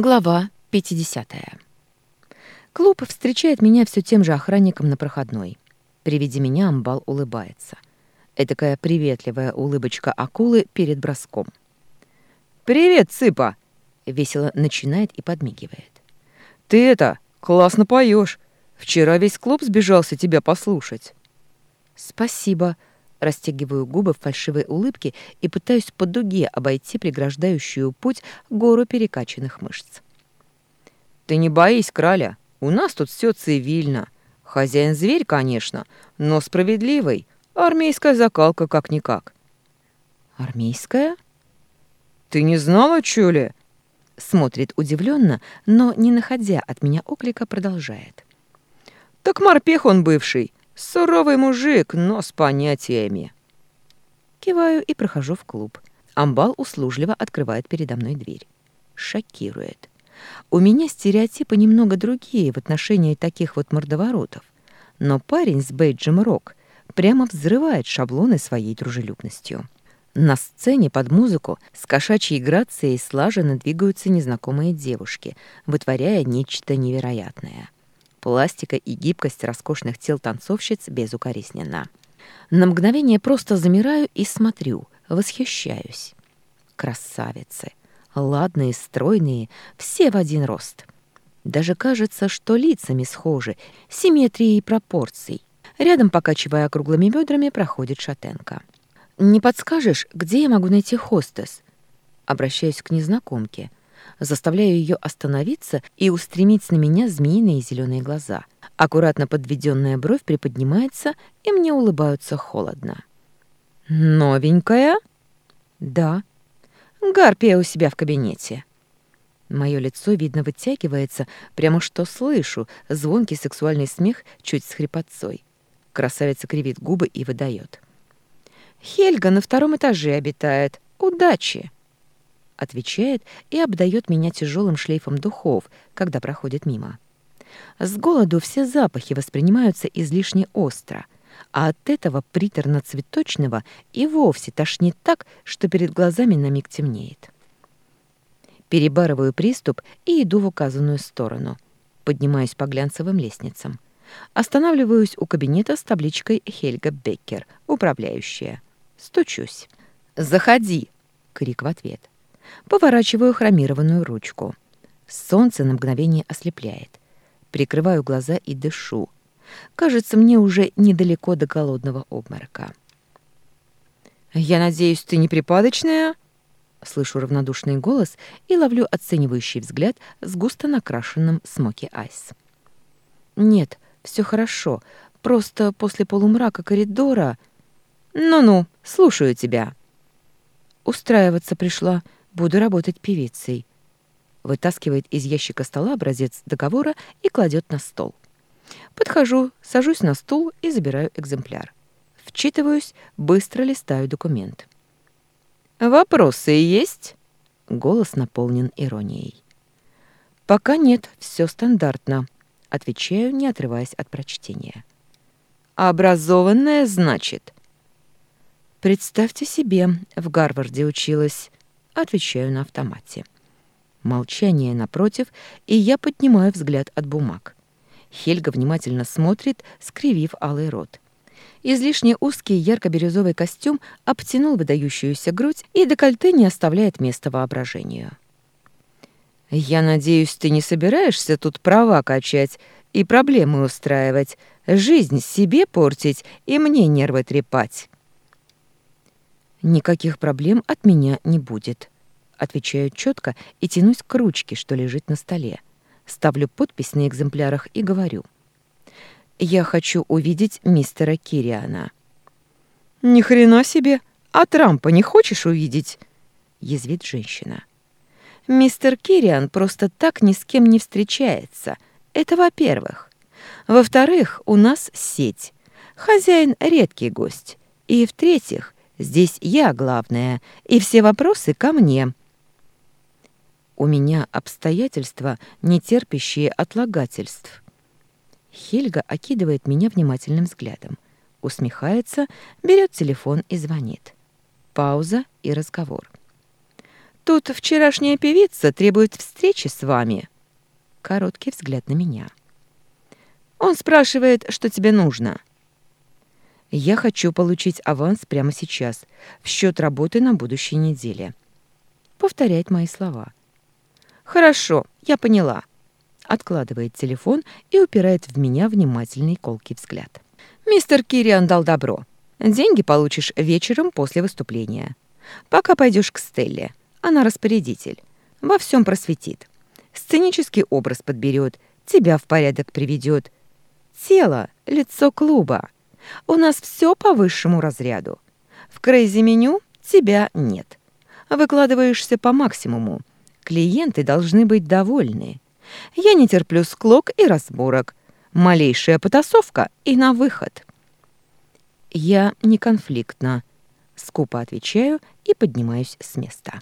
Глава 50. Клуб встречает меня все тем же охранником на проходной. При виде меня амбал улыбается. Этакая приветливая улыбочка акулы перед броском. «Привет, Цыпа!» — весело начинает и подмигивает. «Ты это, классно поешь. Вчера весь клуб сбежался тебя послушать». «Спасибо», Растягиваю губы в фальшивой улыбке и пытаюсь по дуге обойти преграждающую путь гору перекачанных мышц. «Ты не боись, краля. У нас тут все цивильно. Хозяин зверь, конечно, но справедливый. Армейская закалка как-никак». «Армейская?» «Ты не знала, чё ли?» Смотрит удивленно, но, не находя от меня оклика, продолжает. «Так морпех он бывший. Суровый мужик, но с понятиями. Киваю и прохожу в клуб. Амбал услужливо открывает передо мной дверь. Шокирует. У меня стереотипы немного другие в отношении таких вот мордоворотов. Но парень с бейджем «Рок» прямо взрывает шаблоны своей дружелюбностью. На сцене под музыку с кошачьей грацией слаженно двигаются незнакомые девушки, вытворяя нечто невероятное. Пластика и гибкость роскошных тел танцовщиц безукоризненна. На мгновение просто замираю и смотрю, восхищаюсь. Красавицы. Ладные, стройные, все в один рост. Даже кажется, что лицами схожи, симметрией пропорций. Рядом, покачивая округлыми бедрами, проходит шатенка. «Не подскажешь, где я могу найти хостес?» Обращаюсь к незнакомке заставляю ее остановиться и устремить на меня змеиные зеленые глаза. Аккуратно подведенная бровь приподнимается, и мне улыбаются холодно. «Новенькая?» «Да». «Гарпия у себя в кабинете». Мое лицо, видно, вытягивается, прямо что слышу, звонкий сексуальный смех чуть с хрипотцой. Красавица кривит губы и выдает. «Хельга на втором этаже обитает. Удачи!» Отвечает и обдает меня тяжелым шлейфом духов, когда проходит мимо. С голоду все запахи воспринимаются излишне остро, а от этого приторно-цветочного и вовсе тошнит так, что перед глазами на миг темнеет. Перебарываю приступ и иду в указанную сторону. Поднимаюсь по глянцевым лестницам. Останавливаюсь у кабинета с табличкой «Хельга Беккер», управляющая. Стучусь. «Заходи!» — крик в ответ. Поворачиваю хромированную ручку. Солнце на мгновение ослепляет. Прикрываю глаза и дышу. Кажется, мне уже недалеко до голодного обморока. «Я надеюсь, ты не припадочная?» Слышу равнодушный голос и ловлю оценивающий взгляд с густо накрашенным смоки айс. «Нет, все хорошо. Просто после полумрака коридора...» «Ну-ну, слушаю тебя». «Устраиваться пришла. Буду работать певицей. Вытаскивает из ящика стола образец договора и кладет на стол. Подхожу, сажусь на стул и забираю экземпляр. Вчитываюсь, быстро листаю документ. «Вопросы есть?» Голос наполнен иронией. «Пока нет, все стандартно», — отвечаю, не отрываясь от прочтения. «Образованная, значит?» «Представьте себе, в Гарварде училась. Отвечаю на автомате. Молчание напротив, и я поднимаю взгляд от бумаг. Хельга внимательно смотрит, скривив алый рот. Излишне узкий ярко-бирюзовый костюм обтянул выдающуюся грудь, и декольте не оставляет места воображению. «Я надеюсь, ты не собираешься тут права качать и проблемы устраивать, жизнь себе портить и мне нервы трепать». Никаких проблем от меня не будет. Отвечаю четко и тянусь к ручке, что лежит на столе. Ставлю подпись на экземплярах и говорю. Я хочу увидеть мистера Кириана. Ни хрена себе! А Трампа не хочешь увидеть? Язвит женщина. Мистер Кириан просто так ни с кем не встречается. Это во-первых. Во-вторых, у нас сеть. Хозяин — редкий гость. И в-третьих, Здесь я главная, и все вопросы ко мне. У меня обстоятельства, не терпящие отлагательств. Хельга окидывает меня внимательным взглядом, усмехается, берет телефон и звонит. Пауза и разговор. Тут вчерашняя певица требует встречи с вами. Короткий взгляд на меня. Он спрашивает, что тебе нужно. Я хочу получить аванс прямо сейчас, в счет работы на будущей неделе. Повторяет мои слова. Хорошо, я поняла. Откладывает телефон и упирает в меня внимательный колкий взгляд. Мистер Кириан дал добро. Деньги получишь вечером после выступления. Пока пойдешь к Стелле. Она распорядитель. Во всем просветит. Сценический образ подберет, тебя в порядок приведет. Тело — лицо клуба. У нас все по высшему разряду. В крейзи-меню тебя нет. Выкладываешься по максимуму. Клиенты должны быть довольны. Я не терплю склок и разборок. Малейшая потасовка и на выход. Я не конфликтна. Скупо отвечаю и поднимаюсь с места.